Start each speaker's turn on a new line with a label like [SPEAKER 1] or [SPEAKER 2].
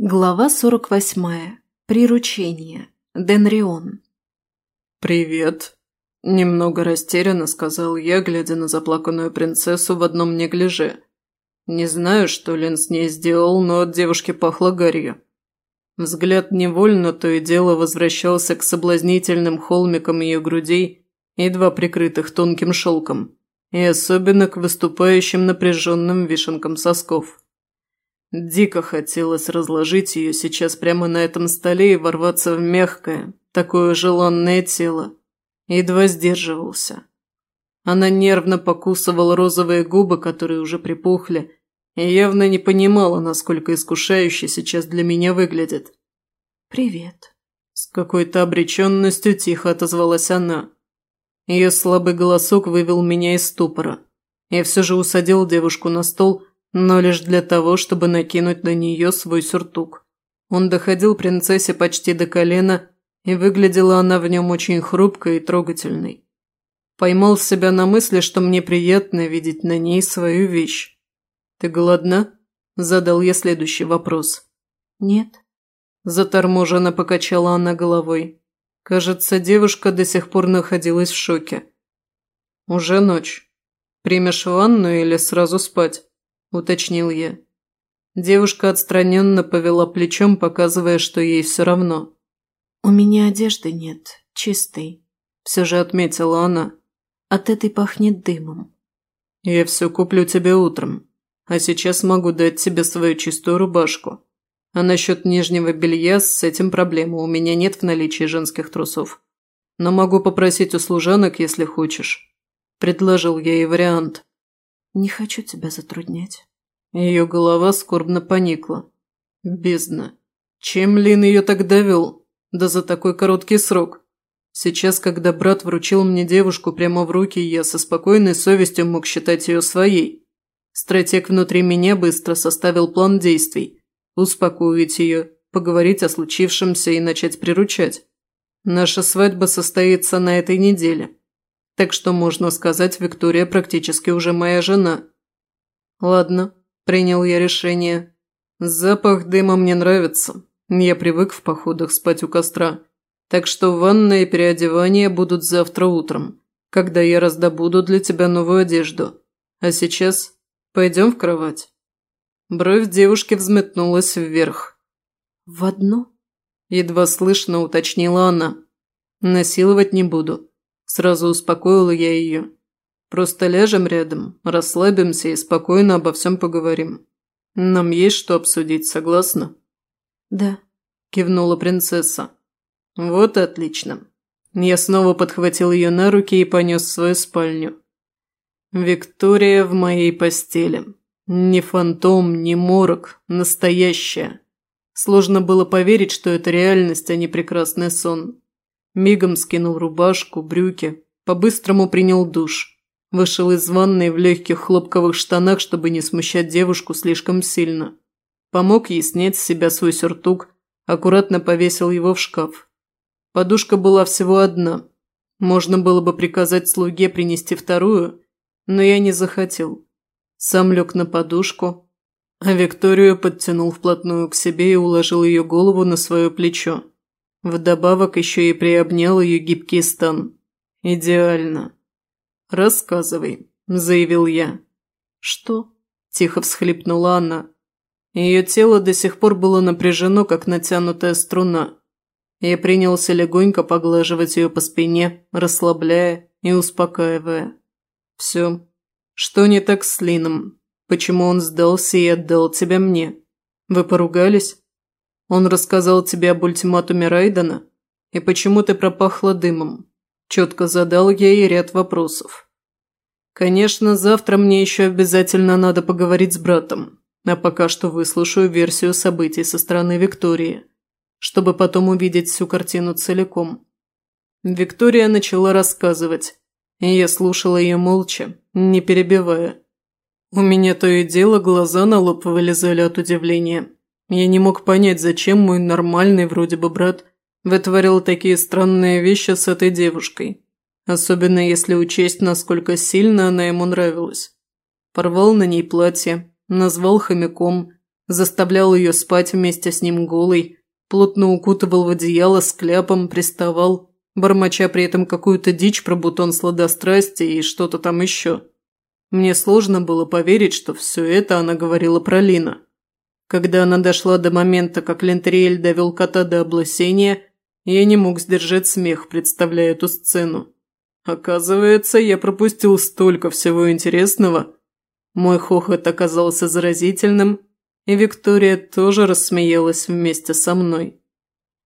[SPEAKER 1] Глава 48. Приручение. Денрион.
[SPEAKER 2] «Привет», – немного растерянно сказал я, глядя на заплаканную принцессу в одном неглиже. Не знаю, что Лин с ней сделал, но от девушки пахло гарью. Взгляд невольно то и дело возвращался к соблазнительным холмикам ее грудей, едва прикрытых тонким шелком, и особенно к выступающим напряженным вишенкам сосков. Дико хотелось разложить ее сейчас прямо на этом столе и ворваться в мягкое, такое желанное тело. Едва сдерживался. Она нервно покусывала розовые губы, которые уже припухли, и явно не понимала, насколько искушающе сейчас для меня выглядит.
[SPEAKER 1] «Привет», –
[SPEAKER 2] с какой-то обреченностью тихо отозвалась она. Ее слабый голосок вывел меня из ступора. Я все же усадил девушку на стол – но лишь для того, чтобы накинуть на нее свой сюртук. Он доходил принцессе почти до колена, и выглядела она в нем очень хрупкой и трогательной. Поймал себя на мысли, что мне приятно видеть на ней свою вещь. «Ты голодна?» – задал я следующий вопрос.
[SPEAKER 1] «Нет».
[SPEAKER 2] Заторможенно покачала она головой. Кажется, девушка до сих пор находилась в шоке. «Уже ночь. Примешь ванну или сразу спать?» – уточнил я. Девушка отстраненно повела плечом, показывая, что ей все равно.
[SPEAKER 1] «У меня одежды нет, чистой», – все же отметила она. «От этой пахнет дымом».
[SPEAKER 2] «Я все куплю тебе утром, а сейчас могу дать тебе свою чистую рубашку. А насчет нижнего белья с этим проблема, у меня нет в наличии женских трусов. Но могу попросить у служанок, если хочешь». Предложил я ей вариант.
[SPEAKER 1] Не хочу тебя затруднять».
[SPEAKER 2] Ее голова скорбно поникла. Бездна. Чем Лин ее так довел? Да за такой короткий срок. Сейчас, когда брат вручил мне девушку прямо в руки, я со спокойной совестью мог считать ее своей. Стратег внутри меня быстро составил план действий. Успокоить ее, поговорить о случившемся и начать приручать. Наша свадьба состоится на этой неделе. Так что, можно сказать, Виктория практически уже моя жена. Ладно, принял я решение. Запах дыма мне нравится. Я привык в походах спать у костра. Так что ванная и переодевание будут завтра утром, когда я раздобуду для тебя новую одежду. А сейчас пойдем в кровать. Бровь девушки взметнулась вверх.
[SPEAKER 1] «В одну?»
[SPEAKER 2] – едва слышно уточнила она. «Насиловать не буду. Сразу успокоила я ее. Просто ляжем рядом, расслабимся и спокойно обо всем поговорим. Нам есть что обсудить, согласна?
[SPEAKER 1] Да,
[SPEAKER 2] кивнула принцесса. Вот и отлично. Я снова подхватил ее на руки и понес в свою спальню. Виктория в моей постели. Не фантом, не морок, настоящая. Сложно было поверить, что это реальность, а не прекрасный сон. Мигом скинул рубашку, брюки, по-быстрому принял душ. Вышел из ванной в легких хлопковых штанах, чтобы не смущать девушку слишком сильно. Помог ей снять с себя свой сюртук, аккуратно повесил его в шкаф. Подушка была всего одна. Можно было бы приказать слуге принести вторую, но я не захотел. Сам лег на подушку, а Викторию подтянул вплотную к себе и уложил ее голову на свое плечо. Вдобавок еще и приобнял ее гибкий стан. Идеально. «Рассказывай», – заявил я.
[SPEAKER 1] «Что?»
[SPEAKER 2] – тихо всхлипнула она. Ее тело до сих пор было напряжено, как натянутая струна. Я принялся легонько поглаживать ее по спине, расслабляя и успокаивая. «Все. Что не так с Лином? Почему он сдался и отдал тебя мне? Вы поругались?» Он рассказал тебе об ультиматуме Райдена? И почему ты пропахла дымом? Четко задал я ей ряд вопросов. Конечно, завтра мне еще обязательно надо поговорить с братом, а пока что выслушаю версию событий со стороны Виктории, чтобы потом увидеть всю картину целиком. Виктория начала рассказывать, и я слушала ее молча, не перебивая. У меня то и дело глаза на лоб вылезали от удивления. Я не мог понять, зачем мой нормальный вроде бы брат вытворил такие странные вещи с этой девушкой. Особенно если учесть, насколько сильно она ему нравилась. Порвал на ней платье, назвал хомяком, Заставлял ее спать вместе с ним голой, плотно укутывал в одеяло с кляпом, приставал, бормоча при этом какую-то дичь про бутон сладострасти и что-то там еще. Мне сложно было поверить, что все это она говорила про Лина. Когда она дошла до момента, как Лентериэль довел кота до облысения, я не мог сдержать смех, представляя эту сцену. Оказывается, я пропустил столько всего интересного. Мой хохот оказался заразительным, и Виктория тоже рассмеялась вместе со мной.